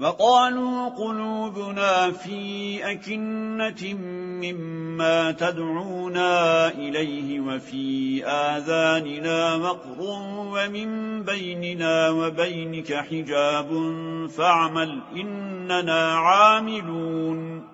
وقالوا قلوبنا في أكنة مما تدعونا إليه وفي آذاننا مقر ومن بيننا وبينك حجاب فاعمل إننا عاملون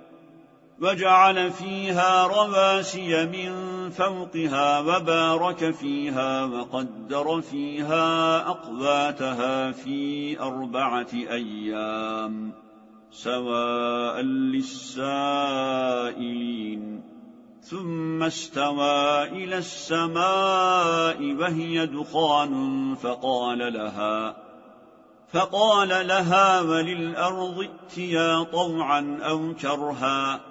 وجعل فيها رواسي من فوقها وبارك فيها وقدر فيها أقواتها في أربعة أيام سواء للسائلين. ثم استوى إلى السماء وهي دخان فقال لها فقال لها وللأرض ائتيا طوعا أو كرها.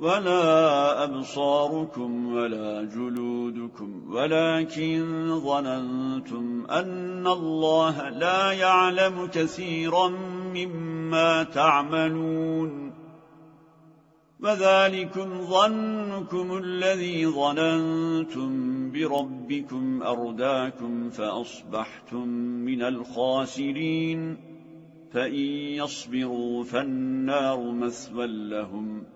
ولا أبصاركم ولا جلودكم ولكن ظننتم أن الله لا يعلم كثيرا مما تعملون. وذلكم ظنكم الذي ظننتم بربكم أرداكم فأصبحتم من الخاسرين. فإن يصبروا فالنار مثوى لهم.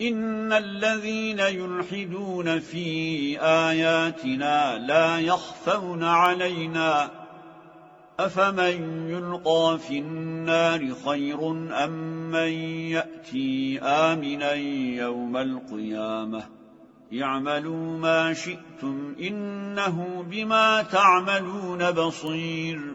إن الذين يلحدون في آياتنا لا يخفون علينا أفمن يلقى في النار خير أم من يأتي آمنا يوم القيامة يعملوا ما شئتم إنه بما تعملون بصير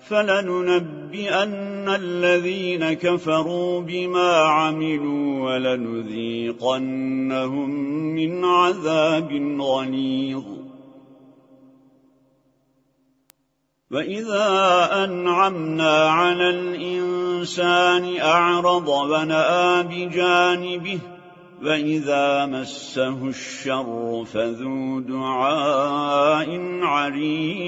فلننبئن الذين كفروا بما عملوا ولنذيقنهم من عذاب غليظ. وإذا أنعمنا على الإنسان أعرض ونأى بجانبه وإذا مسه الشر فذو دعاء عريض